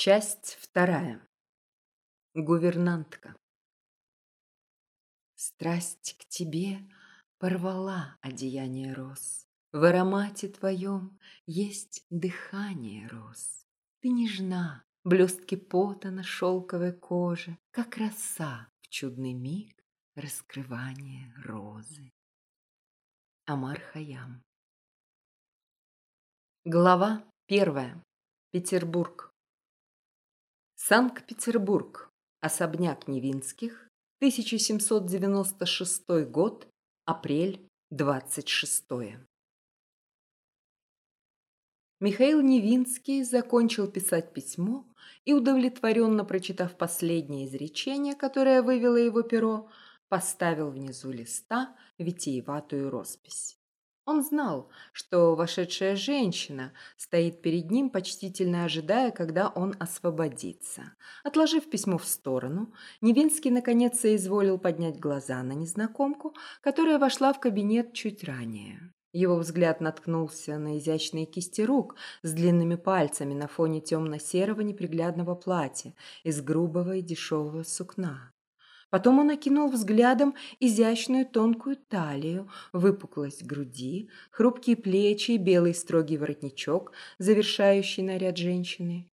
Часть вторая. Гувернантка. Страсть к тебе порвала одеяние роз. В аромате твоем есть дыхание роз. Ты нежна, блестки пота на шелковой коже, Как роса в чудный миг раскрывания розы. Амар Хаям. Глава первая. Петербург. Санкт-Петербург. Особняк Невинских. 1796 год. Апрель 26. Михаил Невинский закончил писать письмо и, удовлетворенно прочитав последнее изречение, которое вывело его перо, поставил внизу листа витиеватую роспись. Он знал, что вошедшая женщина стоит перед ним, почтительно ожидая, когда он освободится. Отложив письмо в сторону, Невинский наконец соизволил поднять глаза на незнакомку, которая вошла в кабинет чуть ранее. Его взгляд наткнулся на изящные кисти рук с длинными пальцами на фоне темно-серого неприглядного платья из грубого и дешевого сукна. Потом он окинул взглядом изящную тонкую талию, выпуклость груди, хрупкие плечи и белый строгий воротничок, завершающий наряд женщины.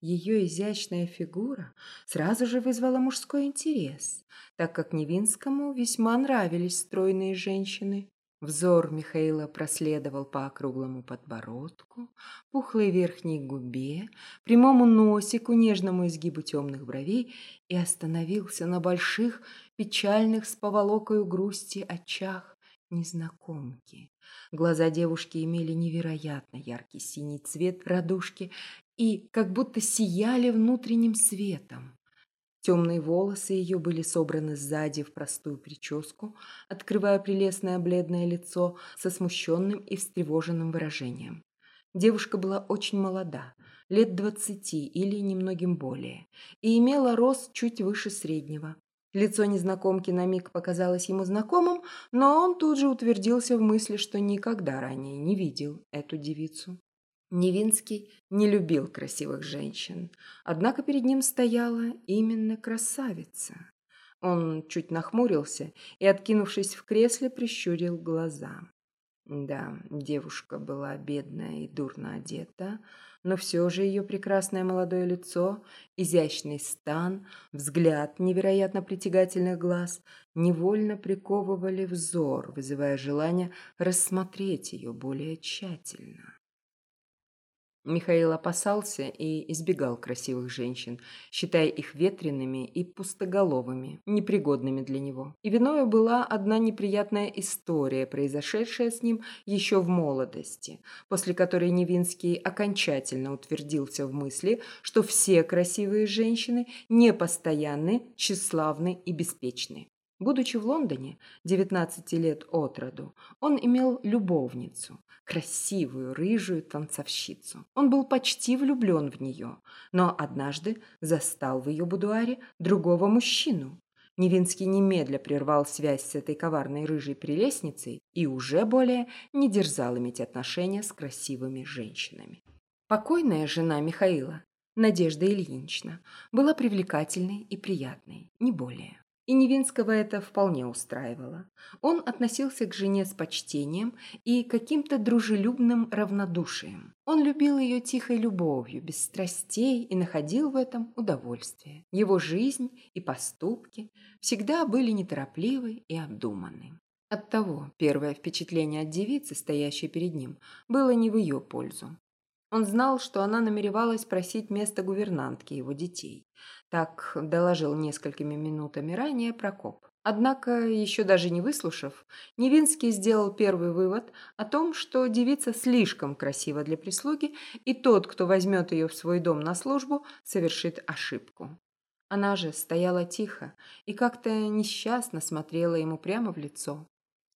Ее изящная фигура сразу же вызвала мужской интерес, так как Невинскому весьма нравились стройные женщины. Взор Михаила проследовал по округлому подбородку, пухлой верхней губе, прямому носику, нежному изгибу темных бровей и остановился на больших, печальных с поволокою грусти очах незнакомки. Глаза девушки имели невероятно яркий синий цвет радужки и как будто сияли внутренним светом. Темные волосы ее были собраны сзади в простую прическу, открывая прелестное бледное лицо со смущенным и встревоженным выражением. Девушка была очень молода, лет двадцати или немногим более, и имела рост чуть выше среднего. Лицо незнакомки на миг показалось ему знакомым, но он тут же утвердился в мысли, что никогда ранее не видел эту девицу. Невинский не любил красивых женщин, однако перед ним стояла именно красавица. Он чуть нахмурился и, откинувшись в кресле, прищурил глаза. Да, девушка была бедная и дурно одета, но все же ее прекрасное молодое лицо, изящный стан, взгляд невероятно притягательных глаз невольно приковывали взор, вызывая желание рассмотреть ее более тщательно. Михаил опасался и избегал красивых женщин, считая их ветреными и пустоголовыми, непригодными для него. И виною была одна неприятная история, произошедшая с ним еще в молодости, после которой Невинский окончательно утвердился в мысли, что все красивые женщины непостоянны, тщеславны и беспечны. Будучи в Лондоне, 19 лет от роду, он имел любовницу, красивую рыжую танцовщицу. Он был почти влюблен в нее, но однажды застал в ее будуаре другого мужчину. Невинский немедля прервал связь с этой коварной рыжей прелестницей и уже более не дерзал иметь отношения с красивыми женщинами. Покойная жена Михаила, Надежда Ильинична, была привлекательной и приятной, не более. И Невинского это вполне устраивало. Он относился к жене с почтением и каким-то дружелюбным равнодушием. Он любил ее тихой любовью, без страстей и находил в этом удовольствие. Его жизнь и поступки всегда были неторопливы и обдуманы. Оттого первое впечатление от девицы, стоящей перед ним, было не в ее пользу. Он знал, что она намеревалась просить место гувернантки его детей. Так доложил несколькими минутами ранее Прокоп. Однако, еще даже не выслушав, Невинский сделал первый вывод о том, что девица слишком красива для прислуги, и тот, кто возьмет ее в свой дом на службу, совершит ошибку. Она же стояла тихо и как-то несчастно смотрела ему прямо в лицо.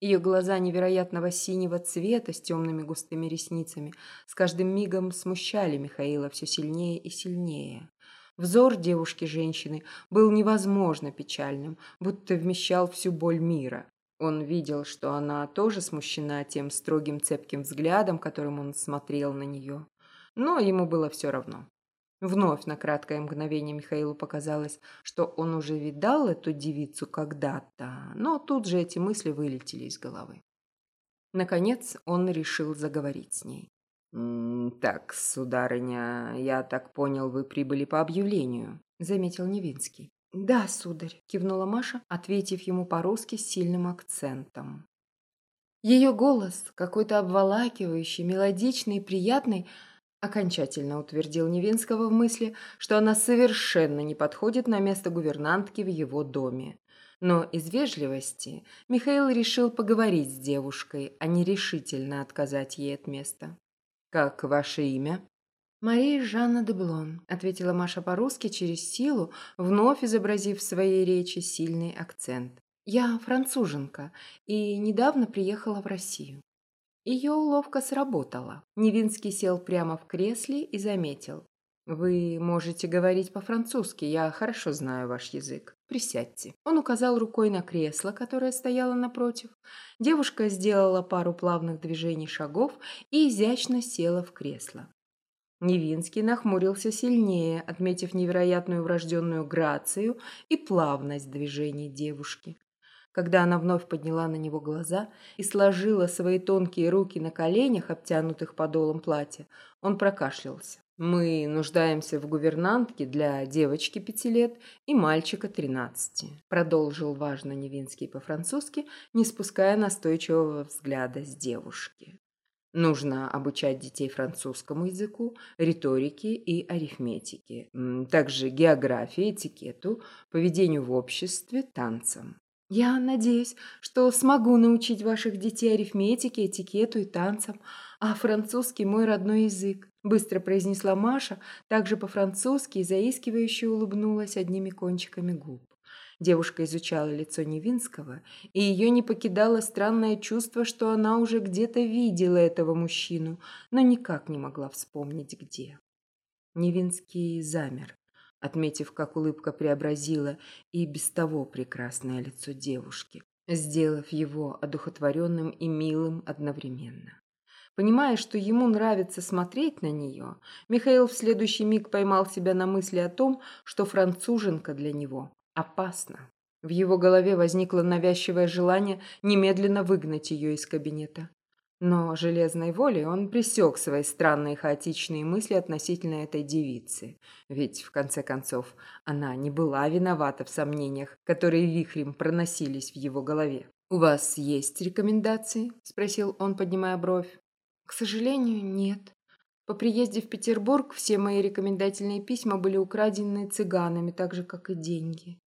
Ее глаза невероятного синего цвета с темными густыми ресницами с каждым мигом смущали Михаила все сильнее и сильнее. Взор девушки-женщины был невозможно печальным, будто вмещал всю боль мира. Он видел, что она тоже смущена тем строгим цепким взглядом, которым он смотрел на нее. Но ему было все равно. Вновь на краткое мгновение Михаилу показалось, что он уже видал эту девицу когда-то, но тут же эти мысли вылетели из головы. Наконец он решил заговорить с ней. «Так, сударыня, я так понял, вы прибыли по объявлению», — заметил Невинский. «Да, сударь», — кивнула Маша, ответив ему по-русски с сильным акцентом. Ее голос, какой-то обволакивающий, мелодичный и приятный, окончательно утвердил Невинского в мысли, что она совершенно не подходит на место гувернантки в его доме. Но из вежливости Михаил решил поговорить с девушкой, а не решительно отказать ей от места. «Как ваше имя?» «Мария Жанна де Блон», — ответила Маша по-русски через силу, вновь изобразив в своей речи сильный акцент. «Я француженка и недавно приехала в Россию». Ее уловка сработала. Невинский сел прямо в кресле и заметил. «Вы можете говорить по-французски, я хорошо знаю ваш язык. Присядьте». Он указал рукой на кресло, которое стояло напротив. Девушка сделала пару плавных движений шагов и изящно села в кресло. Невинский нахмурился сильнее, отметив невероятную врожденную грацию и плавность движений девушки. Когда она вновь подняла на него глаза и сложила свои тонкие руки на коленях, обтянутых подолом платья, он прокашлялся. «Мы нуждаемся в гувернантке для девочки пяти лет и мальчика тринадцати», продолжил важно Невинский по-французски, не спуская настойчивого взгляда с девушки. Нужно обучать детей французскому языку, риторике и арифметике, также географии, этикету, поведению в обществе, танцам. Я надеюсь, что смогу научить ваших детей арифметике, этикету и танцам, а французский мой родной язык, быстро произнесла Маша, также по-французски и заискивающе улыбнулась одними кончиками губ. Девушка изучала лицо Невинского, и ее не покидало странное чувство, что она уже где-то видела этого мужчину, но никак не могла вспомнить где. Невинский замер отметив, как улыбка преобразила и без того прекрасное лицо девушки, сделав его одухотворенным и милым одновременно. Понимая, что ему нравится смотреть на нее, Михаил в следующий миг поймал себя на мысли о том, что француженка для него опасна. В его голове возникло навязчивое желание немедленно выгнать ее из кабинета. Но железной волей он пресек свои странные хаотичные мысли относительно этой девицы. Ведь, в конце концов, она не была виновата в сомнениях, которые вихрем проносились в его голове. «У вас есть рекомендации?» – спросил он, поднимая бровь. «К сожалению, нет. По приезде в Петербург все мои рекомендательные письма были украдены цыганами, так же, как и деньги».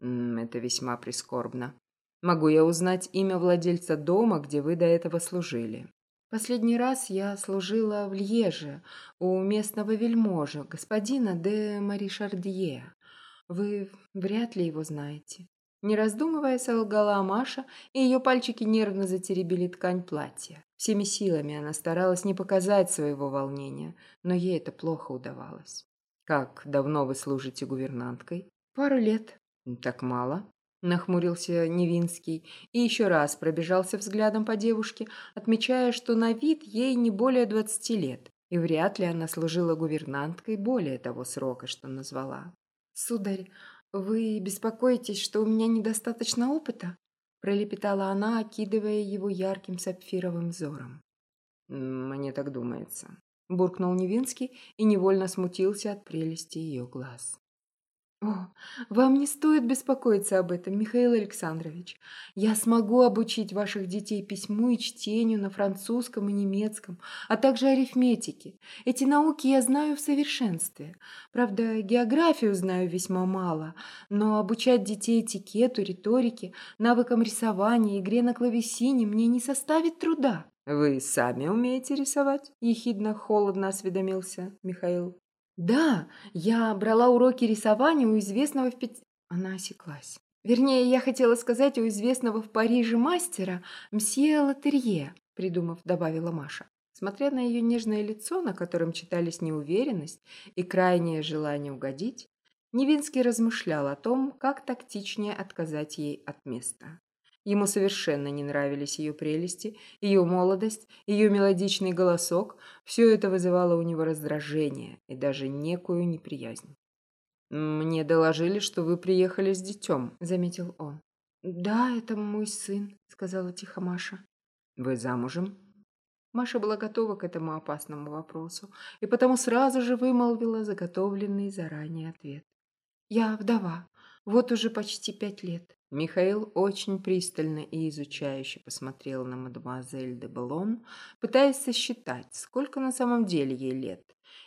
«Это весьма прискорбно», Могу я узнать имя владельца дома, где вы до этого служили? Последний раз я служила в Льеже у местного вельможа, господина де Мари Шардье. Вы вряд ли его знаете. Не раздумывая, солгала Маша, и ее пальчики нервно затеребили ткань платья. Всеми силами она старалась не показать своего волнения, но ей это плохо удавалось. «Как давно вы служите гувернанткой?» «Пару лет». «Так мало?» Нахмурился Невинский и еще раз пробежался взглядом по девушке, отмечая, что на вид ей не более двадцати лет, и вряд ли она служила гувернанткой более того срока, что назвала. «Сударь, вы беспокоитесь, что у меня недостаточно опыта?» пролепетала она, окидывая его ярким сапфировым взором. «Мне так думается», – буркнул Невинский и невольно смутился от прелести ее глаз. О, вам не стоит беспокоиться об этом, Михаил Александрович. Я смогу обучить ваших детей письму и чтению на французском и немецком, а также арифметике. Эти науки я знаю в совершенстве. Правда, географию знаю весьма мало, но обучать детей этикету, риторике, навыкам рисования, игре на клавесине мне не составит труда. «Вы сами умеете рисовать?» – ехидно-холодно осведомился Михаил. «Да, я брала уроки рисования у известного в Пет...» Она осеклась. Вернее, я хотела сказать у известного в Париже мастера мсье Латерье, придумав, добавила Маша. Смотря на ее нежное лицо, на котором читались неуверенность и крайнее желание угодить, Невинский размышлял о том, как тактичнее отказать ей от места. Ему совершенно не нравились ее прелести, ее молодость, ее мелодичный голосок. Все это вызывало у него раздражение и даже некую неприязнь. «Мне доложили, что вы приехали с детем», — заметил он. «Да, это мой сын», — сказала тихо Маша. «Вы замужем?» Маша была готова к этому опасному вопросу и потому сразу же вымолвила заготовленный заранее ответ. «Я вдова. Вот уже почти пять лет». Михаил очень пристально и изучающе посмотрел на мадемуазель де Балон, пытаясь сосчитать, сколько на самом деле ей лет.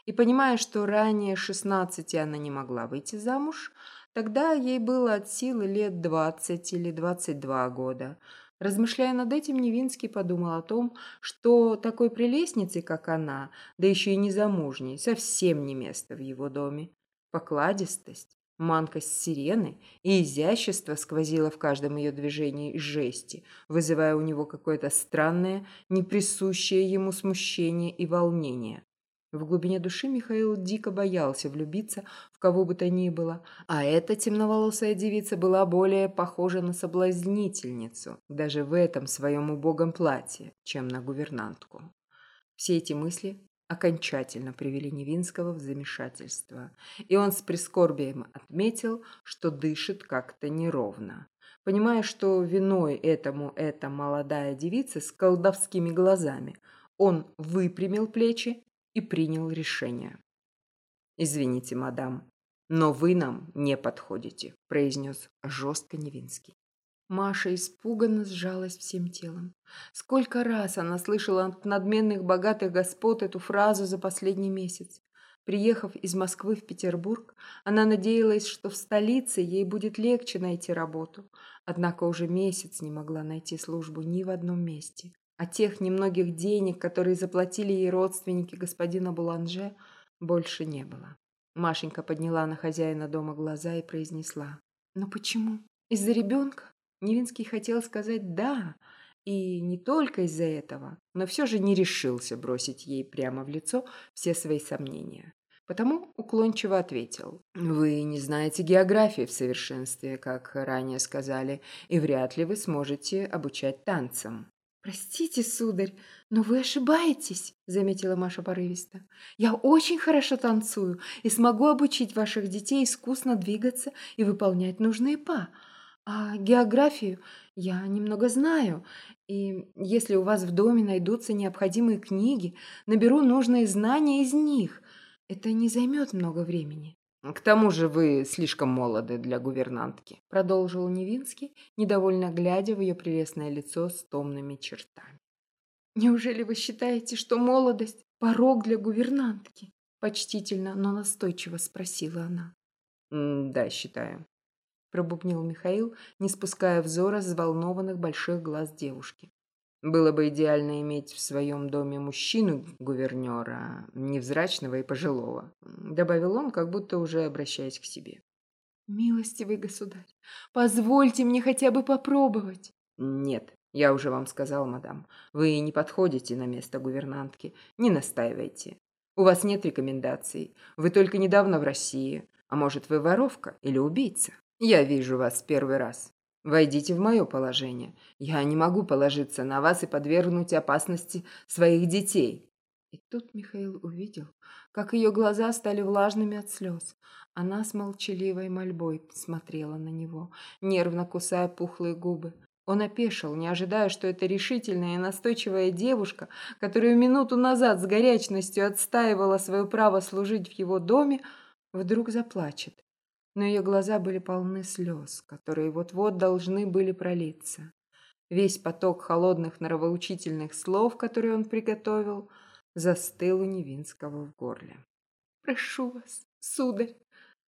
И понимая, что ранее шестнадцати она не могла выйти замуж, тогда ей было от силы лет двадцать или двадцать два года – Размышляя над этим, Невинский подумал о том, что такой прелестнице, как она, да еще и незамужней, совсем не место в его доме. Покладистость, манкость сирены и изящество сквозило в каждом ее движении жести, вызывая у него какое-то странное, неприсущее ему смущение и волнение. В глубине души Михаил дико боялся влюбиться в кого бы то ни было, а эта темноволосая девица была более похожа на соблазнительницу, даже в этом своем убогом платье, чем на гувернантку. Все эти мысли окончательно привели Невинского в замешательство, и он с прискорбием отметил, что дышит как-то неровно. Понимая, что виной этому эта молодая девица с колдовскими глазами, он выпрямил плечи и принял решение. «Извините, мадам, но вы нам не подходите», – произнес жестко Невинский. Маша испуганно сжалась всем телом. Сколько раз она слышала от надменных богатых господ эту фразу за последний месяц. Приехав из Москвы в Петербург, она надеялась, что в столице ей будет легче найти работу, однако уже месяц не могла найти службу ни в одном месте. А тех немногих денег, которые заплатили ей родственники господина Буланже, больше не было. Машенька подняла на хозяина дома глаза и произнесла. «Но почему? Из-за ребенка?» Невинский хотел сказать «да», и не только из-за этого, но все же не решился бросить ей прямо в лицо все свои сомнения. Потому уклончиво ответил. «Вы не знаете географии в совершенстве, как ранее сказали, и вряд ли вы сможете обучать танцам. «Простите, сударь, но вы ошибаетесь», — заметила Маша порывисто. «Я очень хорошо танцую и смогу обучить ваших детей искусно двигаться и выполнять нужные па. А географию я немного знаю, и если у вас в доме найдутся необходимые книги, наберу нужные знания из них. Это не займет много времени». «К тому же вы слишком молоды для гувернантки», — продолжил Невинский, недовольно глядя в ее прелестное лицо с томными чертами. «Неужели вы считаете, что молодость — порог для гувернантки?» — почтительно, но настойчиво спросила она. «Да, считаю», — пробубнил Михаил, не спуская взора с взволнованных больших глаз девушки. Было бы идеально иметь в своем доме мужчину-гувернера, невзрачного и пожилого, добавил он, как будто уже обращаясь к себе. «Милостивый государь, позвольте мне хотя бы попробовать». «Нет, я уже вам сказал, мадам, вы не подходите на место гувернантки, не настаивайте. У вас нет рекомендаций, вы только недавно в России, а может, вы воровка или убийца? Я вижу вас первый раз. Войдите в мое положение. Я не могу положиться на вас и подвергнуть опасности своих детей». И тут Михаил увидел, как ее глаза стали влажными от слез. Она с молчаливой мольбой смотрела на него, нервно кусая пухлые губы. Он опешил, не ожидая, что эта решительная и настойчивая девушка, которую минуту назад с горячностью отстаивала свое право служить в его доме, вдруг заплачет но ее глаза были полны слез, которые вот-вот должны были пролиться. Весь поток холодных норовоучительных слов, которые он приготовил, застыл у Невинского в горле. «Прошу вас, сударь,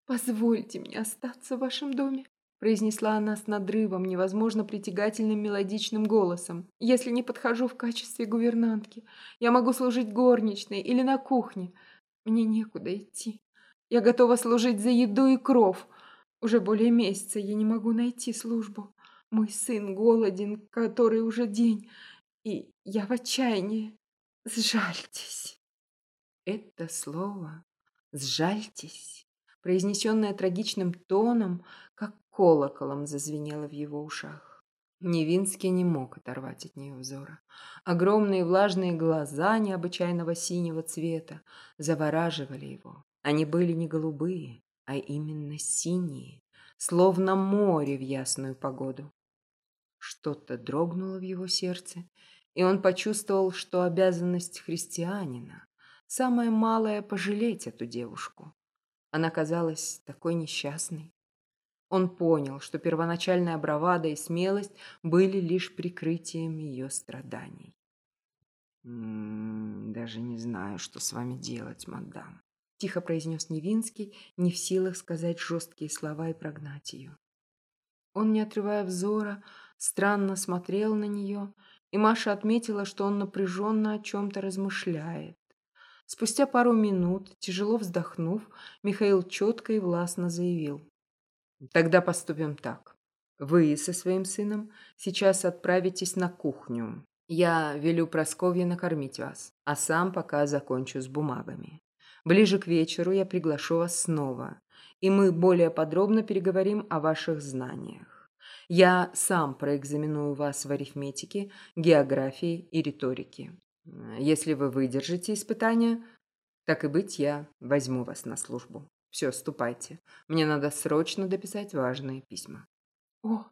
позвольте мне остаться в вашем доме», произнесла она с надрывом, невозможно притягательным мелодичным голосом. «Если не подхожу в качестве гувернантки, я могу служить горничной или на кухне. Мне некуда идти. Я готова служить за еду и кров. Уже более месяца я не могу найти службу. Мой сын голоден, который уже день, и я в отчаянии. Сжальтесь. Это слово «сжальтесь», произнесенное трагичным тоном, как колоколом зазвенело в его ушах. Невинский не мог оторвать от нее взора. Огромные влажные глаза необычайного синего цвета завораживали его. Они были не голубые, а именно синие, словно море в ясную погоду. Что-то дрогнуло в его сердце, и он почувствовал, что обязанность христианина самое малое пожалеть эту девушку. Она казалась такой несчастной. Он понял, что первоначальная бравада и смелость были лишь прикрытием ее страданий. «М -м, «Даже не знаю, что с вами делать, мадам», – тихо произнес Невинский, не в силах сказать жесткие слова и прогнать ее. Он, не отрывая взора, странно смотрел на нее, и Маша отметила, что он напряженно о чем-то размышляет. Спустя пару минут, тяжело вздохнув, Михаил четко и властно заявил. Тогда поступим так. Вы со своим сыном сейчас отправитесь на кухню. Я велю Просковье накормить вас, а сам пока закончу с бумагами. Ближе к вечеру я приглашу вас снова, и мы более подробно переговорим о ваших знаниях. Я сам проэкзаменую вас в арифметике, географии и риторике. Если вы выдержите испытания, так и быть, я возьму вас на службу. Все, ступайте. Мне надо срочно дописать важные письма. «О,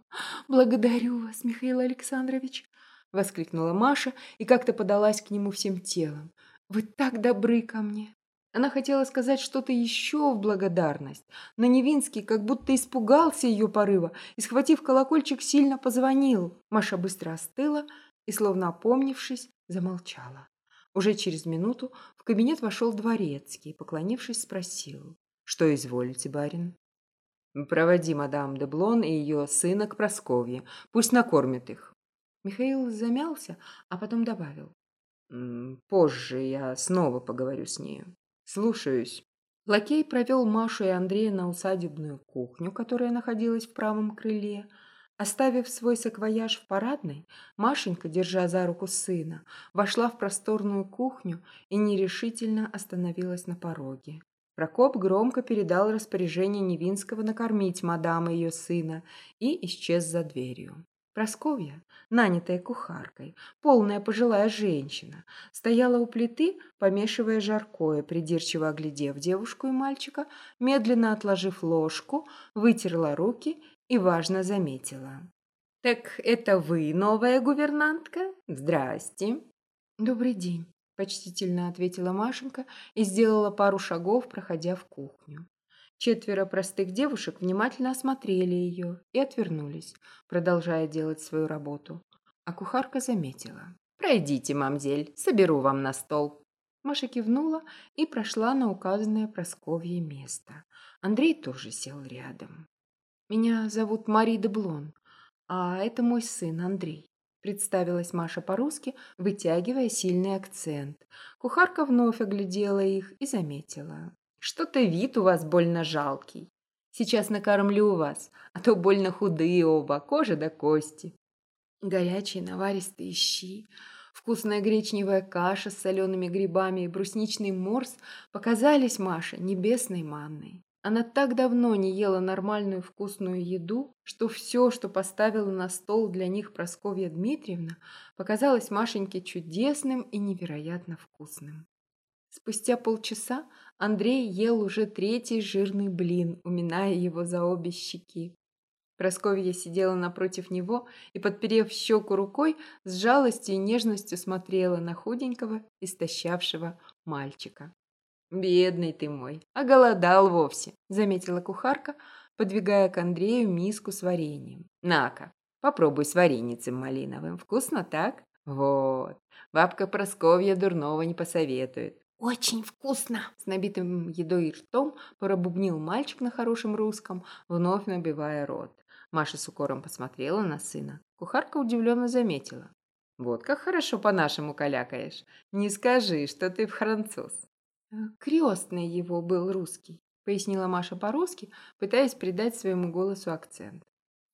благодарю вас, Михаил Александрович!» — воскликнула Маша и как-то подалась к нему всем телом. «Вы так добры ко мне!» Она хотела сказать что-то еще в благодарность, но Невинский как будто испугался ее порыва и, схватив колокольчик, сильно позвонил. Маша быстро остыла и, словно опомнившись, замолчала. Уже через минуту в кабинет вошел дворецкий и, поклонившись, спросил. Что изволите, барин? Проводи мадам де Блон и ее сына к Просковье. Пусть накормит их. Михаил замялся, а потом добавил. Позже я снова поговорю с нею. Слушаюсь. Лакей провел Машу и Андрея на усадебную кухню, которая находилась в правом крыле. Оставив свой саквояж в парадной, Машенька, держа за руку сына, вошла в просторную кухню и нерешительно остановилась на пороге. Прокоп громко передал распоряжение Невинского накормить мадам и ее сына и исчез за дверью. Просковья, нанятая кухаркой, полная пожилая женщина, стояла у плиты, помешивая жаркое, придирчиво оглядев девушку и мальчика, медленно отложив ложку, вытерла руки и важно заметила. «Так это вы новая гувернантка? Здрасте!» «Добрый день!» – почтительно ответила Машенька и сделала пару шагов, проходя в кухню. Четверо простых девушек внимательно осмотрели ее и отвернулись, продолжая делать свою работу. А кухарка заметила. «Пройдите, мамзель, соберу вам на стол». Маша кивнула и прошла на указанное Просковье место. Андрей тоже сел рядом. «Меня зовут Мари Деблон, а это мой сын Андрей. Представилась Маша по-русски, вытягивая сильный акцент. Кухарка вновь оглядела их и заметила. «Что-то вид у вас больно жалкий. Сейчас накормлю вас, а то больно худые оба, кожа до кости». Горячие наваристые щи, вкусная гречневая каша с солеными грибами и брусничный морс показались Маше небесной манной. Она так давно не ела нормальную вкусную еду, что все, что поставила на стол для них Просковья Дмитриевна, показалось Машеньке чудесным и невероятно вкусным. Спустя полчаса Андрей ел уже третий жирный блин, уминая его за обе щеки. Просковья сидела напротив него и, подперев щеку рукой, с жалостью и нежностью смотрела на худенького, истощавшего мальчика. «Бедный ты мой, оголодал вовсе», — заметила кухарка, подвигая к Андрею миску с вареньем. «На-ка, попробуй с вареницем малиновым. Вкусно так? Вот. Бабка Просковья дурного не посоветует». «Очень вкусно!» С набитым едой и ртом пробубнил мальчик на хорошем русском, вновь набивая рот. Маша с укором посмотрела на сына. Кухарка удивленно заметила. «Вот как хорошо по-нашему калякаешь. Не скажи, что ты француз». Э, крестный его был русский, пояснила Маша по-русски, пытаясь придать своему голосу акцент.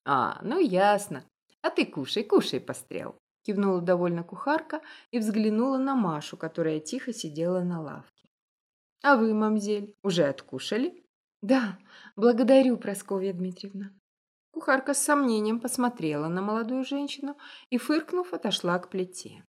А, ну ясно. А ты кушай, кушай, пострел. Кивнула довольно кухарка и взглянула на Машу, которая тихо сидела на лавке. А вы, мамзель, уже откушали? Да, благодарю, Прасковья Дмитриевна. Кухарка с сомнением посмотрела на молодую женщину и, фыркнув, отошла к плите.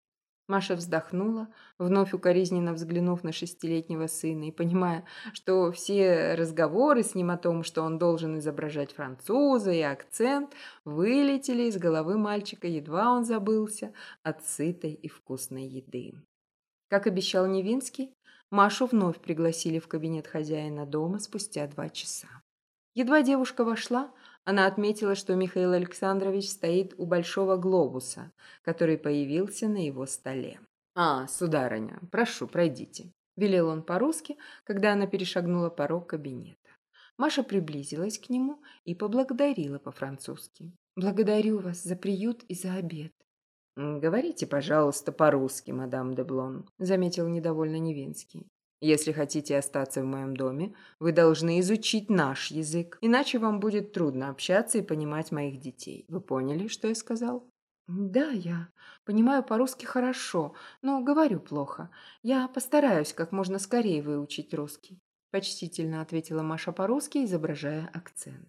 Маша вздохнула, вновь укоризненно взглянув на шестилетнего сына и понимая, что все разговоры с ним о том, что он должен изображать француза и акцент, вылетели из головы мальчика, едва он забылся от сытой и вкусной еды. Как обещал Невинский, Машу вновь пригласили в кабинет хозяина дома спустя два часа. Едва девушка вошла, она отметила, что Михаил Александрович стоит у большого глобуса, который появился на его столе. «А, сударыня, прошу, пройдите», – велел он по-русски, когда она перешагнула порог кабинета. Маша приблизилась к нему и поблагодарила по-французски. «Благодарю вас за приют и за обед». «Говорите, пожалуйста, по-русски, мадам де Блон», – заметил недовольно Невинский. Если хотите остаться в моем доме, вы должны изучить наш язык, иначе вам будет трудно общаться и понимать моих детей. Вы поняли, что я сказал? Да, я понимаю по-русски хорошо, но говорю плохо. Я постараюсь как можно скорее выучить русский. Почтительно ответила Маша по-русски, изображая акцент.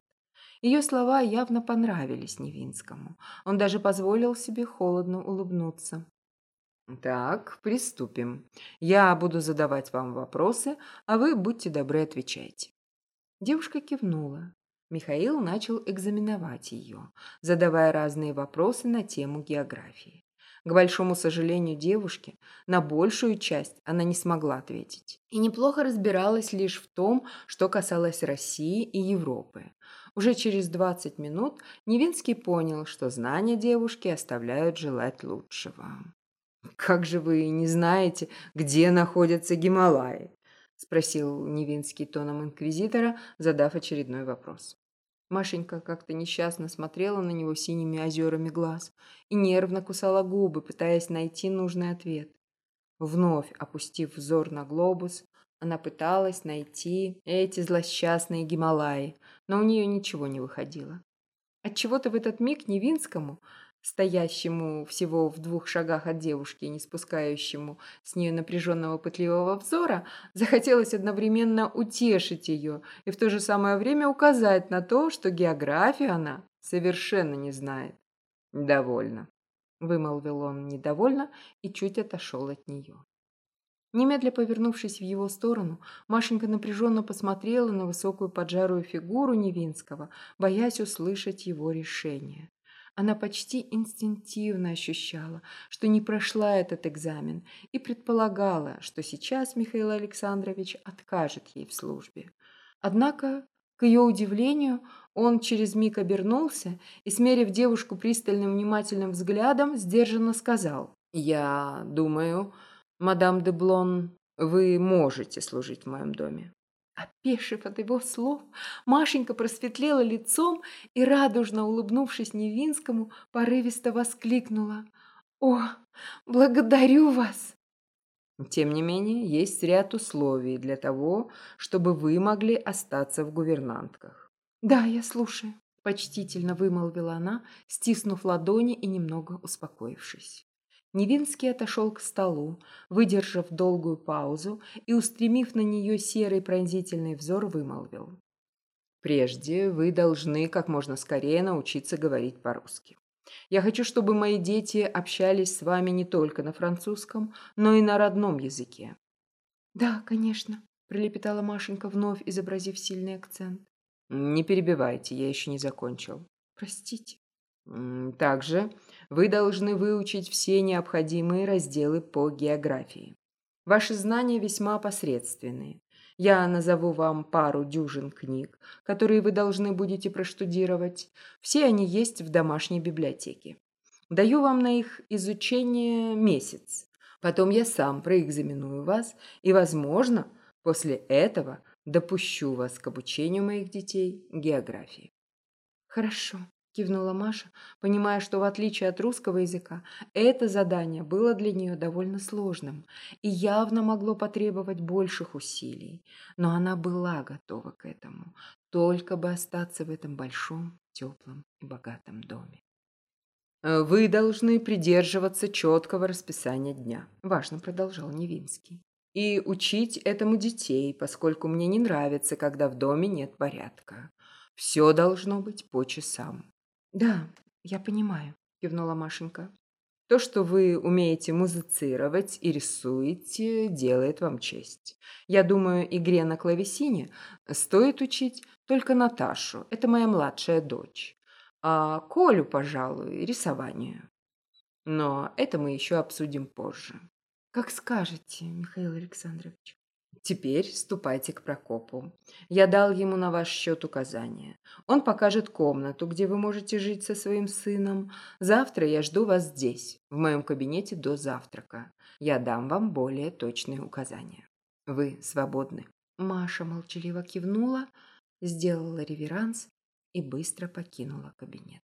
Ее слова явно понравились Невинскому. Он даже позволил себе холодно улыбнуться. Так, приступим. Я буду задавать вам вопросы, а вы, будьте добры, отвечайте. Девушка кивнула. Михаил начал экзаменовать ее, задавая разные вопросы на тему географии. К большому сожалению девушки, на большую часть она не смогла ответить. И неплохо разбиралась лишь в том, что касалось России и Европы. Уже через 20 минут Невинский понял, что знания девушки оставляют желать лучшего. «Как же вы не знаете, где находятся Гималаи?» – спросил Невинский тоном инквизитора, задав очередной вопрос. Машенька как-то несчастно смотрела на него синими озерами глаз и нервно кусала губы, пытаясь найти нужный ответ. Вновь опустив взор на глобус, она пыталась найти эти злосчастные Гималаи, но у нее ничего не выходило. Отчего-то в этот миг Невинскому стоящему всего в двух шагах от девушки, не спускающему с нее напряженного пытливого взора, захотелось одновременно утешить ее и в то же самое время указать на то, что географию она совершенно не знает. «Довольно», — вымолвил он недовольно и чуть отошел от нее. Немедля повернувшись в его сторону, Машенька напряженно посмотрела на высокую поджарую фигуру Невинского, боясь услышать его решение. Она почти инстинктивно ощущала, что не прошла этот экзамен и предполагала, что сейчас Михаил Александрович откажет ей в службе. Однако, к ее удивлению, он через миг обернулся и, смерив девушку пристальным внимательным взглядом, сдержанно сказал «Я думаю, мадам де Блон, вы можете служить в моем доме». Опешив от его слов, Машенька просветлела лицом и, радужно улыбнувшись Невинскому, порывисто воскликнула. «О, благодарю вас!» Тем не менее, есть ряд условий для того, чтобы вы могли остаться в гувернантках. «Да, я слушаю», – почтительно вымолвила она, стиснув ладони и немного успокоившись. Невинский отошел к столу, выдержав долгую паузу и, устремив на нее серый пронзительный взор, вымолвил. «Прежде вы должны как можно скорее научиться говорить по-русски. Я хочу, чтобы мои дети общались с вами не только на французском, но и на родном языке». «Да, конечно», – пролепетала Машенька, вновь изобразив сильный акцент. «Не перебивайте, я еще не закончил». «Простите». Также вы должны выучить все необходимые разделы по географии. Ваши знания весьма посредственные. Я назову вам пару дюжин книг, которые вы должны будете проштудировать. Все они есть в домашней библиотеке. Даю вам на их изучение месяц. Потом я сам проэкзаменую вас и, возможно, после этого допущу вас к обучению моих детей географии. Хорошо, кивнула Маша, понимая, что в отличие от русского языка, это задание было для нее довольно сложным и явно могло потребовать больших усилий. Но она была готова к этому, только бы остаться в этом большом, теплом и богатом доме. «Вы должны придерживаться четкого расписания дня», – важно продолжал Невинский. «И учить этому детей, поскольку мне не нравится, когда в доме нет порядка. Все должно быть по часам. Да, я понимаю, кивнула Машенька. То, что вы умеете музицировать и рисуете, делает вам честь. Я думаю, игре на клавесине стоит учить только Наташу. Это моя младшая дочь. А Колю, пожалуй, рисованию. Но это мы еще обсудим позже. Как скажете, Михаил Александрович. Теперь ступайте к Прокопу. Я дал ему на ваш счет указания. Он покажет комнату, где вы можете жить со своим сыном. Завтра я жду вас здесь, в моем кабинете до завтрака. Я дам вам более точные указания. Вы свободны. Маша молчаливо кивнула, сделала реверанс и быстро покинула кабинет.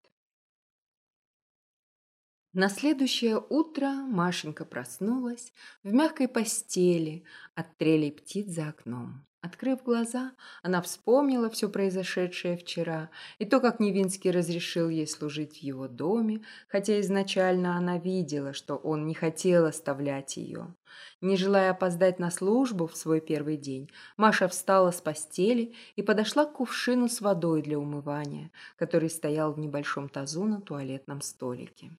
На следующее утро Машенька проснулась в мягкой постели от трелей птиц за окном. Открыв глаза, она вспомнила все произошедшее вчера и то, как Невинский разрешил ей служить в его доме, хотя изначально она видела, что он не хотел оставлять ее. Не желая опоздать на службу в свой первый день, Маша встала с постели и подошла к кувшину с водой для умывания, который стоял в небольшом тазу на туалетном столике.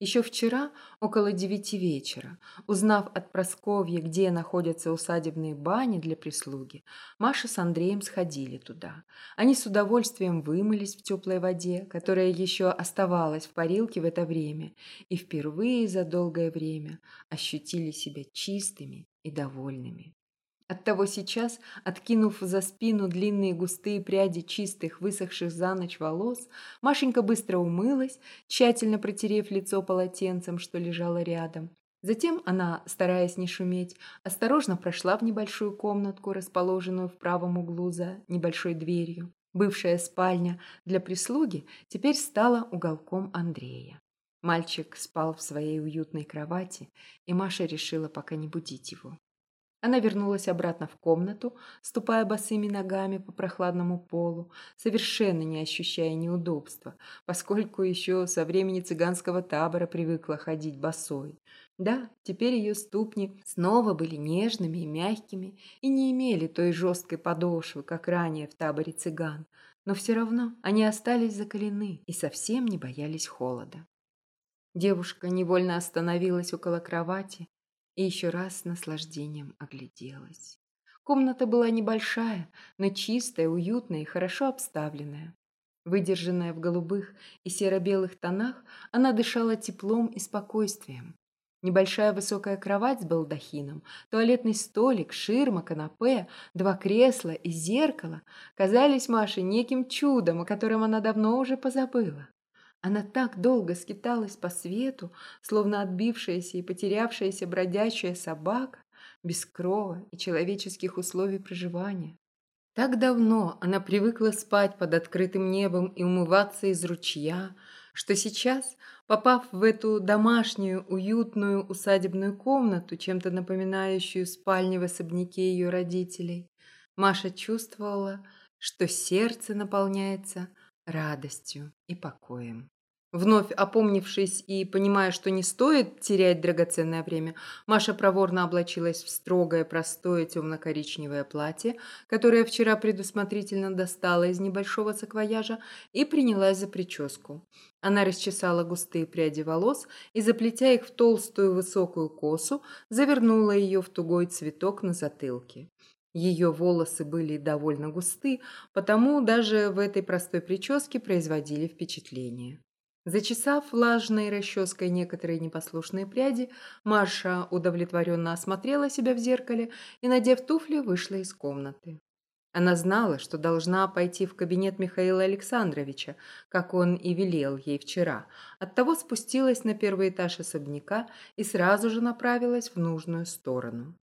Еще вчера, около девяти вечера, узнав от Просковья, где находятся усадебные бани для прислуги, Маша с Андреем сходили туда. Они с удовольствием вымылись в теплой воде, которая еще оставалась в парилке в это время, и впервые за долгое время ощутили себя чистыми и довольными. Оттого сейчас, откинув за спину длинные густые пряди чистых, высохших за ночь волос, Машенька быстро умылась, тщательно протерев лицо полотенцем, что лежало рядом. Затем она, стараясь не шуметь, осторожно прошла в небольшую комнатку, расположенную в правом углу за небольшой дверью. Бывшая спальня для прислуги теперь стала уголком Андрея. Мальчик спал в своей уютной кровати, и Маша решила пока не будить его. Она вернулась обратно в комнату, ступая босыми ногами по прохладному полу, совершенно не ощущая неудобства, поскольку еще со времени цыганского табора привыкла ходить босой. Да, теперь ее ступни снова были нежными и мягкими и не имели той жесткой подошвы, как ранее в таборе цыган, но все равно они остались закалены и совсем не боялись холода. Девушка невольно остановилась около кровати, и еще раз с наслаждением огляделась. Комната была небольшая, но чистая, уютная и хорошо обставленная. Выдержанная в голубых и серо-белых тонах, она дышала теплом и спокойствием. Небольшая высокая кровать с балдахином, туалетный столик, ширма, канапе, два кресла и зеркало казались Маше неким чудом, о котором она давно уже позабыла. Она так долго скиталась по свету, словно отбившаяся и потерявшаяся бродячая собака, без крова и человеческих условий проживания. Так давно она привыкла спать под открытым небом и умываться из ручья, что сейчас, попав в эту домашнюю, уютную усадебную комнату, чем-то напоминающую спальни в особняке ее родителей, Маша чувствовала, что сердце наполняется радостью и покоем. Вновь опомнившись и понимая, что не стоит терять драгоценное время, Маша проворно облачилась в строгое, простое темно-коричневое платье, которое вчера предусмотрительно достала из небольшого саквояжа, и принялась за прическу. Она расчесала густые пряди волос и, заплетя их в толстую высокую косу, завернула ее в тугой цветок на затылке. Ее волосы были довольно густы, потому даже в этой простой прическе производили впечатление. Зачесав влажной расческой некоторые непослушные пряди, Маша удовлетворенно осмотрела себя в зеркале и, надев туфли, вышла из комнаты. Она знала, что должна пойти в кабинет Михаила Александровича, как он и велел ей вчера. Оттого спустилась на первый этаж особняка и сразу же направилась в нужную сторону.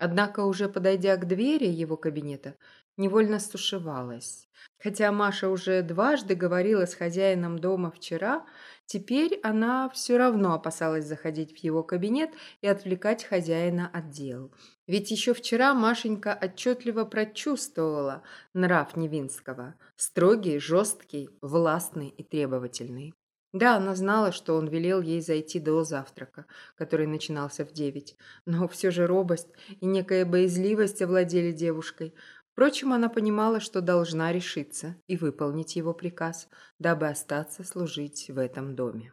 Однако, уже подойдя к двери его кабинета, невольно стушевалась. Хотя Маша уже дважды говорила с хозяином дома вчера, теперь она все равно опасалась заходить в его кабинет и отвлекать хозяина от дел. Ведь еще вчера Машенька отчетливо прочувствовала нрав Невинского – строгий, жесткий, властный и требовательный. Да, она знала, что он велел ей зайти до завтрака, который начинался в девять, но все же робость и некая боязливость овладели девушкой. Впрочем, она понимала, что должна решиться и выполнить его приказ, дабы остаться служить в этом доме.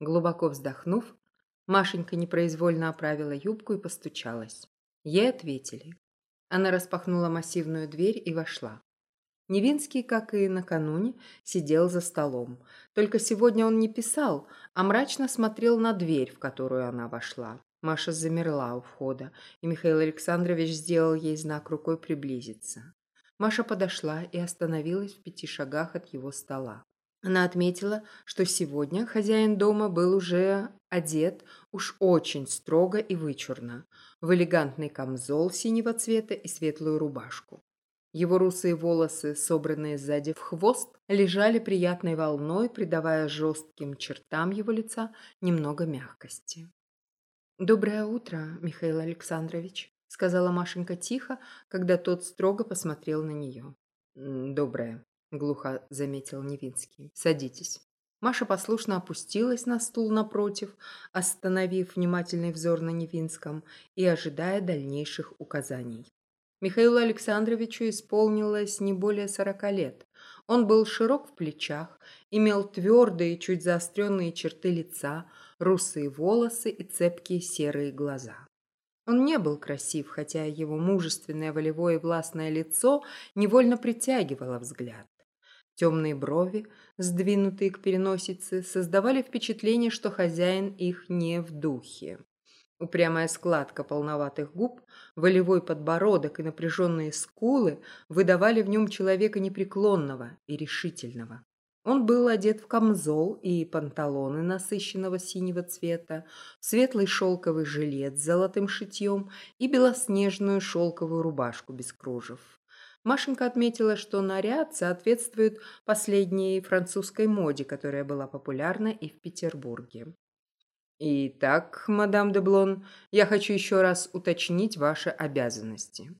Глубоко вздохнув, Машенька непроизвольно оправила юбку и постучалась. Ей ответили. Она распахнула массивную дверь и вошла. Невинский, как и накануне, сидел за столом. Только сегодня он не писал, а мрачно смотрел на дверь, в которую она вошла. Маша замерла у входа, и Михаил Александрович сделал ей знак рукой приблизиться. Маша подошла и остановилась в пяти шагах от его стола. Она отметила, что сегодня хозяин дома был уже одет уж очень строго и вычурно, в элегантный камзол синего цвета и светлую рубашку. Его русые волосы, собранные сзади в хвост, лежали приятной волной, придавая жестким чертам его лица немного мягкости. «Доброе утро, Михаил Александрович», — сказала Машенька тихо, когда тот строго посмотрел на нее. «Доброе», — глухо заметил Невинский. «Садитесь». Маша послушно опустилась на стул напротив, остановив внимательный взор на Невинском и ожидая дальнейших указаний. Михаилу Александровичу исполнилось не более сорока лет. Он был широк в плечах, имел твердые, чуть заостренные черты лица, русые волосы и цепкие серые глаза. Он не был красив, хотя его мужественное, волевое и властное лицо невольно притягивало взгляд. Темные брови, сдвинутые к переносице, создавали впечатление, что хозяин их не в духе. Упрямая складка полноватых губ, волевой подбородок и напряженные скулы выдавали в нем человека непреклонного и решительного. Он был одет в камзол и панталоны насыщенного синего цвета, светлый шелковый жилет с золотым шитьем и белоснежную шелковую рубашку без кружев. Машенька отметила, что наряд соответствует последней французской моде, которая была популярна и в Петербурге. «Итак, мадам де Блон, я хочу еще раз уточнить ваши обязанности»,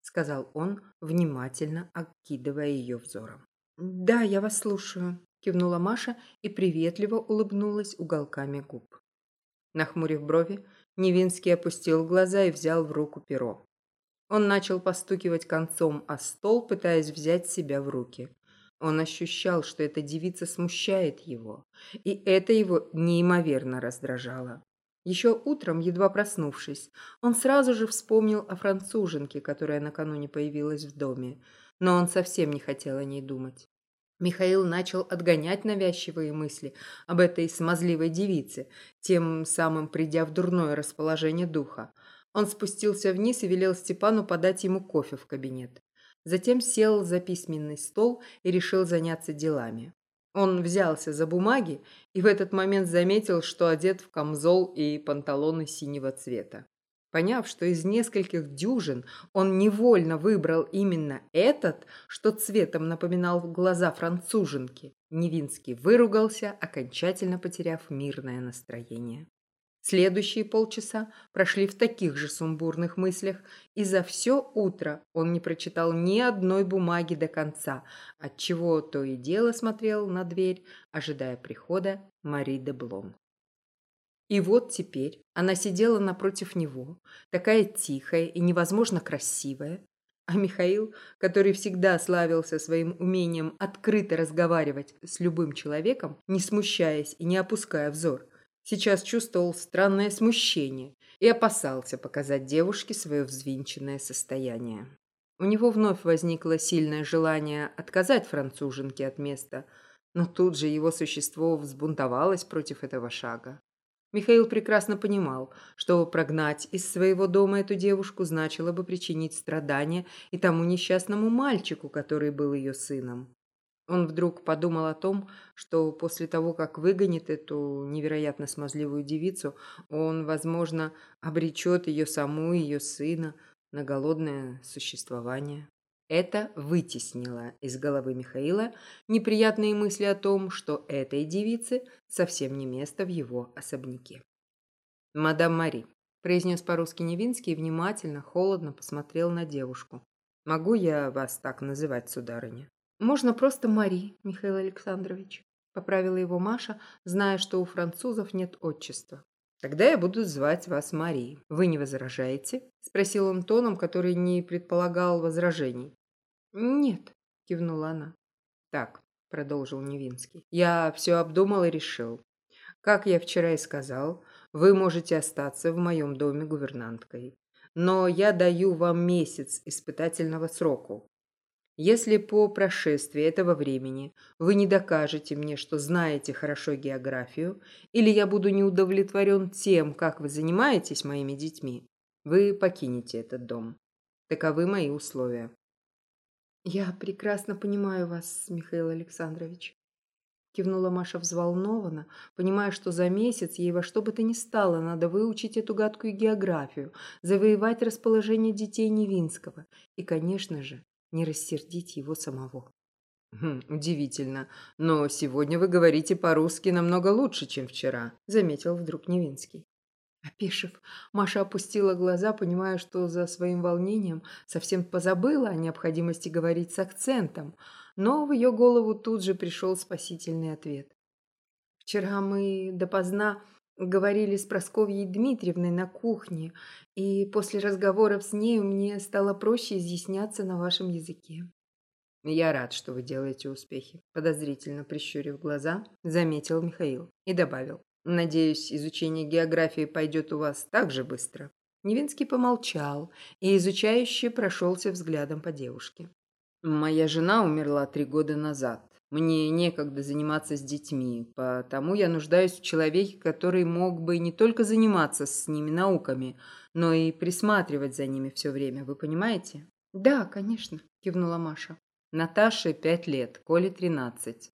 сказал он, внимательно окидывая ее взором. «Да, я вас слушаю», кивнула Маша и приветливо улыбнулась уголками губ. Нахмурив брови, Невинский опустил глаза и взял в руку перо. Он начал постукивать концом о стол, пытаясь взять себя в руки. Он ощущал, что эта девица смущает его, и это его неимоверно раздражало. Еще утром, едва проснувшись, он сразу же вспомнил о француженке, которая накануне появилась в доме, но он совсем не хотел о ней думать. Михаил начал отгонять навязчивые мысли об этой смазливой девице, тем самым придя в дурное расположение духа. Он спустился вниз и велел Степану подать ему кофе в кабинет. Затем сел за письменный стол и решил заняться делами. Он взялся за бумаги и в этот момент заметил, что одет в камзол и панталоны синего цвета. Поняв, что из нескольких дюжин он невольно выбрал именно этот, что цветом напоминал глаза француженки, Невинский выругался, окончательно потеряв мирное настроение. Следующие полчаса прошли в таких же сумбурных мыслях, и за все утро он не прочитал ни одной бумаги до конца, отчего то и дело смотрел на дверь, ожидая прихода Мари де Блон. И вот теперь она сидела напротив него, такая тихая и невозможно красивая, а Михаил, который всегда славился своим умением открыто разговаривать с любым человеком, не смущаясь и не опуская взор – Сейчас чувствовал странное смущение и опасался показать девушке свое взвинченное состояние. У него вновь возникло сильное желание отказать француженке от места, но тут же его существо взбунтовалось против этого шага. Михаил прекрасно понимал, что прогнать из своего дома эту девушку значило бы причинить страдания и тому несчастному мальчику, который был ее сыном. Он вдруг подумал о том, что после того, как выгонит эту невероятно смазливую девицу, он, возможно, обречет ее саму и ее сына на голодное существование. Это вытеснило из головы Михаила неприятные мысли о том, что этой девице совсем не место в его особняке. «Мадам Мари», – произнес по-русски Невинский внимательно, холодно посмотрел на девушку. «Могу я вас так называть, сударыня?» «Можно просто Мари, Михаил Александрович», – поправила его Маша, зная, что у французов нет отчества. Тогда я буду звать вас Марией. Вы не возражаете? Спросил он тоном, который не предполагал возражений. Нет, кивнула она. Так, продолжил Невинский. Я все обдумал и решил. Как я вчера и сказал, вы можете остаться в моем доме гувернанткой. Но я даю вам месяц испытательного сроку. Если по прошествии этого времени вы не докажете мне, что знаете хорошо географию, или я буду не удовлетворен тем, как вы занимаетесь моими детьми, вы покинете этот дом. Таковы мои условия. Я прекрасно понимаю вас, Михаил Александрович. Кивнула Маша взволнованно, понимая, что за месяц ей во что бы то ни стало надо выучить эту гадкую географию, завоевать расположение детей Невинского и, конечно же, не рассердить его самого. Хм, «Удивительно, но сегодня вы говорите по-русски намного лучше, чем вчера», — заметил вдруг Невинский. Опешив, Маша опустила глаза, понимая, что за своим волнением совсем позабыла о необходимости говорить с акцентом, но в ее голову тут же пришел спасительный ответ. «Вчера мы допоздна говорили с Просковьей Дмитриевной на кухне, и после разговоров с нею мне стало проще изъясняться на вашем языке. «Я рад, что вы делаете успехи», – подозрительно прищурив глаза, заметил Михаил и добавил. «Надеюсь, изучение географии пойдет у вас так же быстро». Невинский помолчал и изучающе прошелся взглядом по девушке. «Моя жена умерла три года назад. Мне некогда заниматься с детьми, потому я нуждаюсь в человеке, который мог бы не только заниматься с ними науками, но и присматривать за ними все время, вы понимаете? Да, конечно, кивнула Маша. Наташе пять лет, Коле тринадцать.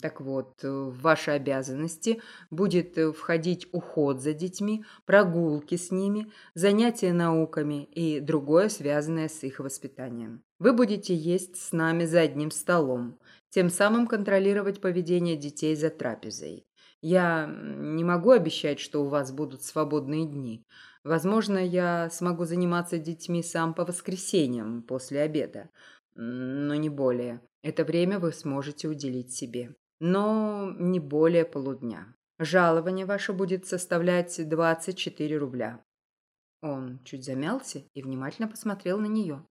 Так вот, в ваши обязанности будет входить уход за детьми, прогулки с ними, занятия науками и другое, связанное с их воспитанием. Вы будете есть с нами за одним столом, тем самым контролировать поведение детей за трапезой. Я не могу обещать, что у вас будут свободные дни. Возможно, я смогу заниматься детьми сам по воскресеньям после обеда, но не более. Это время вы сможете уделить себе. Но не более полудня. Жалование ваше будет составлять 24 рубля. Он чуть замялся и внимательно посмотрел на нее.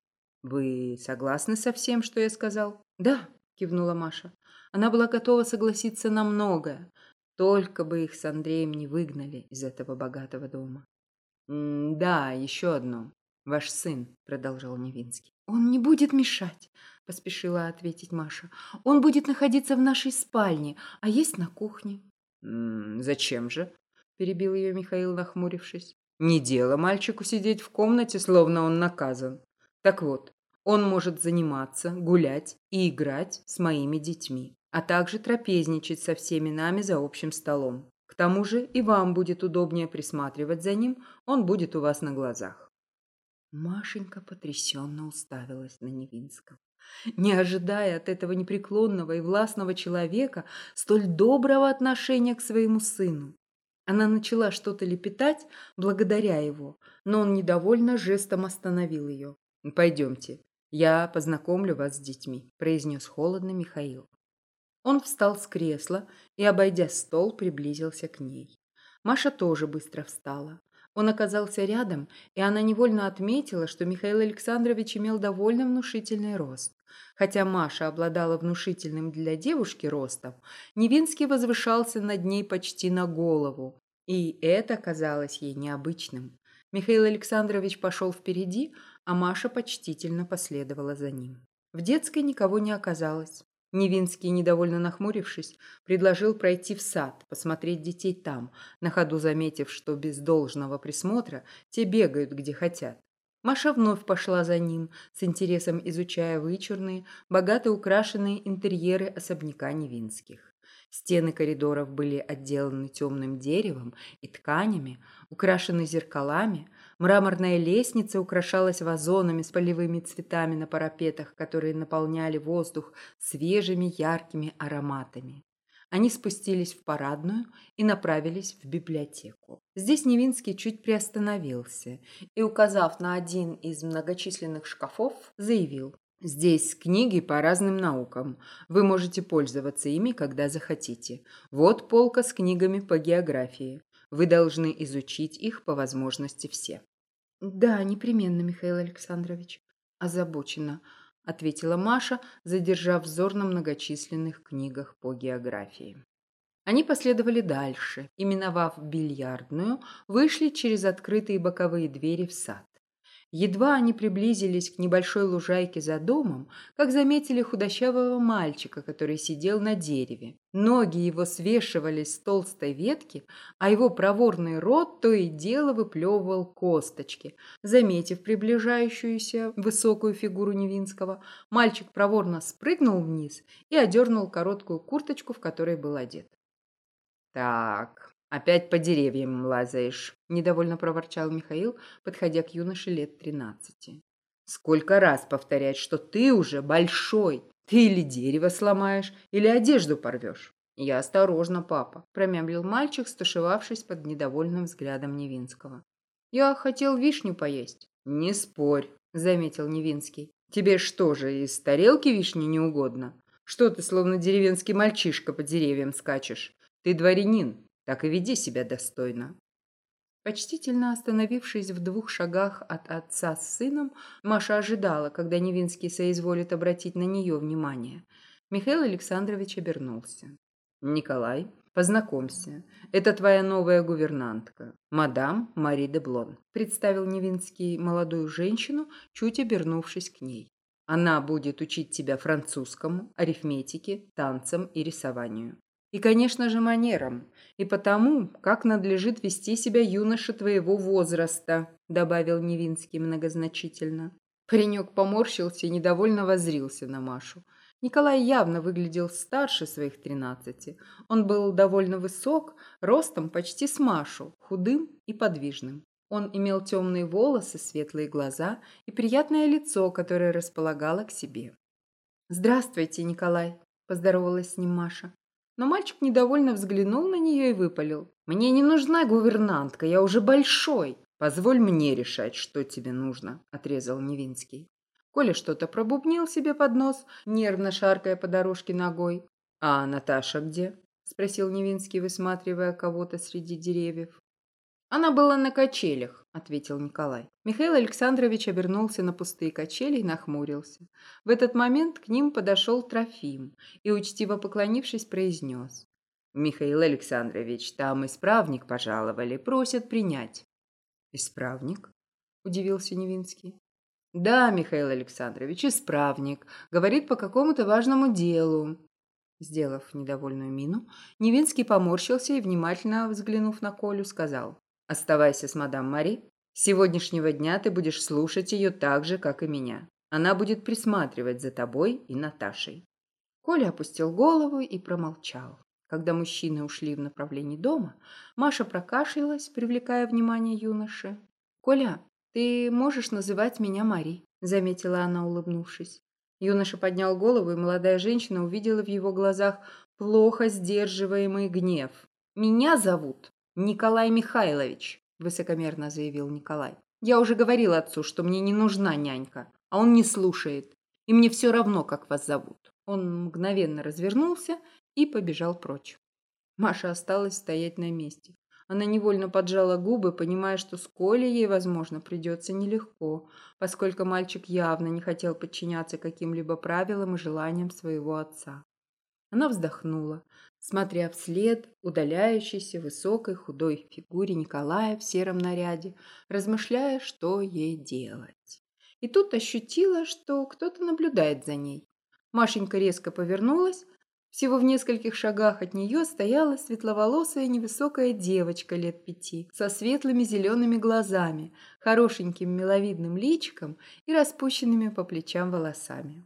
«Вы согласны со всем, что я сказал?» «Да», кивнула Маша. Она была готова согласиться на многое, только бы их с Андреем не выгнали из этого богатого дома. «Да, еще одно. Ваш сын», — продолжал Невинский. «Он не будет мешать», — поспешила ответить Маша. «Он будет находиться в нашей спальне, а есть на кухне». «Зачем же?» — перебил ее Михаил, нахмурившись. «Не дело мальчику сидеть в комнате, словно он наказан. Так вот, он может заниматься, гулять и играть с моими детьми, а также трапезничать со всеми нами за общим столом. К тому же и вам будет удобнее присматривать за ним, он будет у вас на глазах. Машенька потрясенно уставилась на Невинского, не ожидая от этого непреклонного и властного человека столь доброго отношения к своему сыну. Она начала что-то лепетать благодаря его, но он недовольно жестом остановил ее. «Пойдемте, «Я познакомлю вас с детьми», – произнес холодно Михаил. Он встал с кресла и, обойдя стол, приблизился к ней. Маша тоже быстро встала. Он оказался рядом, и она невольно отметила, что Михаил Александрович имел довольно внушительный рост. Хотя Маша обладала внушительным для девушки ростом, Невинский возвышался над ней почти на голову, и это казалось ей необычным. Михаил Александрович пошел впереди, а Маша почтительно последовала за ним. В детской никого не оказалось. Невинский, недовольно нахмурившись, предложил пройти в сад, посмотреть детей там, на ходу заметив, что без должного присмотра те бегают где хотят. Маша вновь пошла за ним, с интересом изучая вычурные, богато украшенные интерьеры особняка Невинских. Стены коридоров были отделаны темным деревом и тканями, украшены зеркалами, мраморная лестница украшалась вазонами с полевыми цветами на парапетах, которые наполняли воздух свежими яркими ароматами. Они спустились в парадную и направились в библиотеку. Здесь Невинский чуть приостановился и, указав на один из многочисленных шкафов, заявил Здесь книги по разным наукам. Вы можете пользоваться ими, когда захотите. Вот полка с книгами по географии. Вы должны изучить их по возможности все. Да, непременно, Михаил Александрович. Озабоченно, ответила Маша, задержав взор на многочисленных книгах по географии. Они последовали дальше и, миновав бильярдную, вышли через открытые боковые двери в сад. Едва они приблизились к небольшой лужайке за домом, как заметили худощавого мальчика, который сидел на дереве. Ноги его свешивались с толстой ветки, а его проворный рот то и дело выплевывал косточки. Заметив приближающуюся высокую фигуру Невинского, мальчик проворно спрыгнул вниз и одернул короткую курточку, в которой был одет. «Так, «Опять по деревьям лазаешь», – недовольно проворчал Михаил, подходя к юноше лет тринадцати. «Сколько раз повторять, что ты уже большой. Ты или дерево сломаешь, или одежду порвешь». «Я осторожно, папа», – промямлил мальчик, стушевавшись под недовольным взглядом Невинского. «Я хотел вишню поесть». «Не спорь», – заметил Невинский. «Тебе что же, из тарелки вишни не угодно? Что ты, словно деревенский мальчишка, по деревьям скачешь? Ты дворянин, так и веди себя достойно. Почтительно остановившись в двух шагах от отца с сыном, Маша ожидала, когда Невинский соизволит обратить на нее внимание. Михаил Александрович обернулся. «Николай, познакомься. Это твоя новая гувернантка, мадам Мари де Блон», представил Невинский молодую женщину, чуть обернувшись к ней. «Она будет учить тебя французскому, арифметике, танцам и рисованию. И, конечно же, манерам, и потому, как надлежит вести себя юноша твоего возраста», добавил Невинский многозначительно. Паренек поморщился и недовольно воззрился на Машу. Николай явно выглядел старше своих тринадцати. Он был довольно высок, ростом почти с Машу, худым и подвижным. Он имел темные волосы, светлые глаза и приятное лицо, которое располагало к себе. «Здравствуйте, Николай», – поздоровалась с ним Маша. Но мальчик недовольно взглянул на нее и выпалил. «Мне не нужна гувернантка, я уже большой. Позволь мне решать, что тебе нужно», – отрезал Невинский. Коля что-то пробубнил себе под нос, нервно шаркая по дорожке ногой. «А Наташа где?» – спросил Невинский, высматривая кого-то среди деревьев. «Она была на качелях», – ответил Николай. Михаил Александрович обернулся на пустые качели и нахмурился. В этот момент к ним подошел Трофим и, учтиво поклонившись, произнес. «Михаил Александрович, там исправник пожаловали, просят принять». «Исправник?» – удивился Невинский. «Да, Михаил Александрович, исправник. Говорит по какому-то важному делу». Сделав недовольную мину, Невинский поморщился и, внимательно взглянув на Колю, сказал. Оставайся с мадам Мари. С сегодняшнего дня ты будешь слушать ее так же, как и меня. Она будет присматривать за тобой и Наташей. Коля опустил голову и промолчал. Когда мужчины ушли в направлении дома, Маша прокашлялась, привлекая внимание юноши. «Коля, ты можешь называть меня Мари», — заметила она, улыбнувшись. Юноша поднял голову, и молодая женщина увидела в его глазах плохо сдерживаемый гнев. «Меня зовут «Николай Михайлович», – высокомерно заявил Николай. «Я уже говорил отцу, что мне не нужна нянька, а он не слушает, и мне все равно, как вас зовут». Он мгновенно развернулся и побежал прочь. Маша осталась стоять на месте. Она невольно поджала губы, понимая, что с Колей ей, возможно, придется нелегко, поскольку мальчик явно не хотел подчиняться каким-либо правилам и желаниям своего отца. Она вздохнула, смотря вслед удаляющейся высокой худой фигуре Николая в сером наряде, размышляя, что ей делать. И тут ощутила, что кто-то наблюдает за ней. Машенька резко повернулась. Всего в нескольких шагах от нее стояла светловолосая невысокая девочка лет пяти, со светлыми зелеными глазами, хорошеньким миловидным личиком и распущенными по плечам волосами.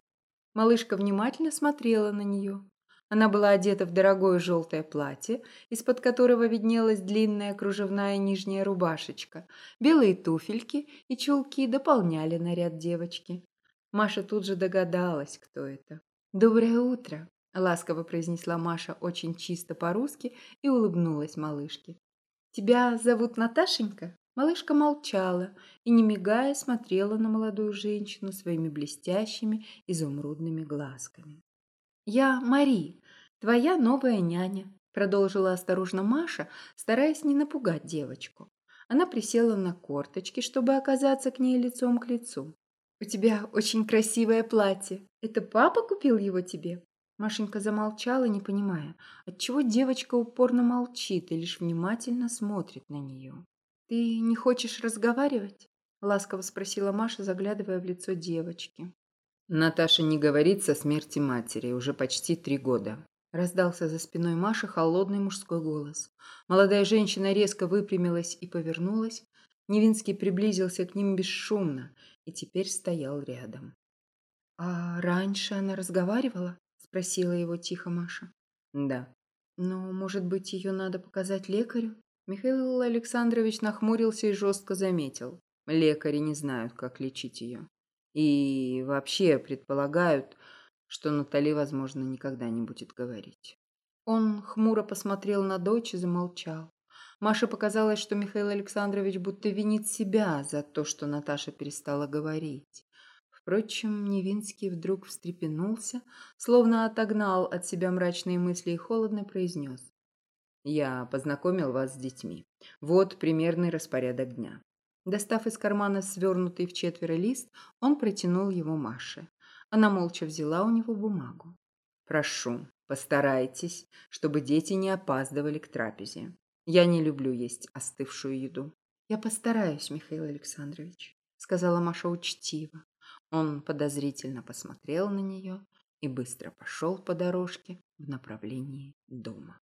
Малышка внимательно смотрела на нее, она была одета в дорогое желтое платье, из-под которого виднелась длинная кружевная нижняя рубашечка. Белые туфельки и чулки дополняли наряд девочки. Маша тут же догадалась, кто это. «Доброе утро!» – ласково произнесла Маша очень чисто по-русски и улыбнулась малышке. «Тебя зовут Наташенька?» Малышка молчала и, не мигая, смотрела на молодую женщину своими блестящими изумрудными глазками. «Я Мари, твоя новая няня», Продолжила осторожно Маша, стараясь не напугать девочку. Она присела на корточки, чтобы оказаться к ней лицом к лицу. «У тебя очень красивое платье. Это папа купил его тебе?» Машенька замолчала, не понимая, отчего девочка упорно молчит и лишь внимательно смотрит на нее. «Ты не хочешь разговаривать?» – ласково спросила Маша, заглядывая в лицо девочки. Наташа не говорит со смерти матери уже почти три года. Раздался за спиной Маши холодный мужской голос. Молодая женщина резко выпрямилась и повернулась. Невинский приблизился к ним бесшумно и теперь стоял рядом. «А раньше она разговаривала?» – спросила его тихо Маша. «Да». «Но, может быть, ее надо показать лекарю?» Михаил Александрович нахмурился и жестко заметил. Лекари не знают, как лечить ее. И вообще предполагают, что Натали, возможно, никогда не будет говорить. Он хмуро посмотрел на дочь и замолчал. Маше показалось, что Михаил Александрович будто винит себя за то, что Наташа перестала говорить. Впрочем, Невинский вдруг встрепенулся, словно отогнал от себя мрачные мысли и холодно произнес. «Я познакомил вас с детьми. Вот примерный распорядок дня». Достав из кармана свернутый в четверо лист, он протянул его Маше. Она молча взяла у него бумагу. «Прошу, постарайтесь, чтобы дети не опаздывали к трапезе. Я не люблю есть остывшую еду». «Я постараюсь, Михаил Александрович», — сказала Маша учтиво. Он подозрительно посмотрел на нее и быстро пошел по дорожке в направлении дома.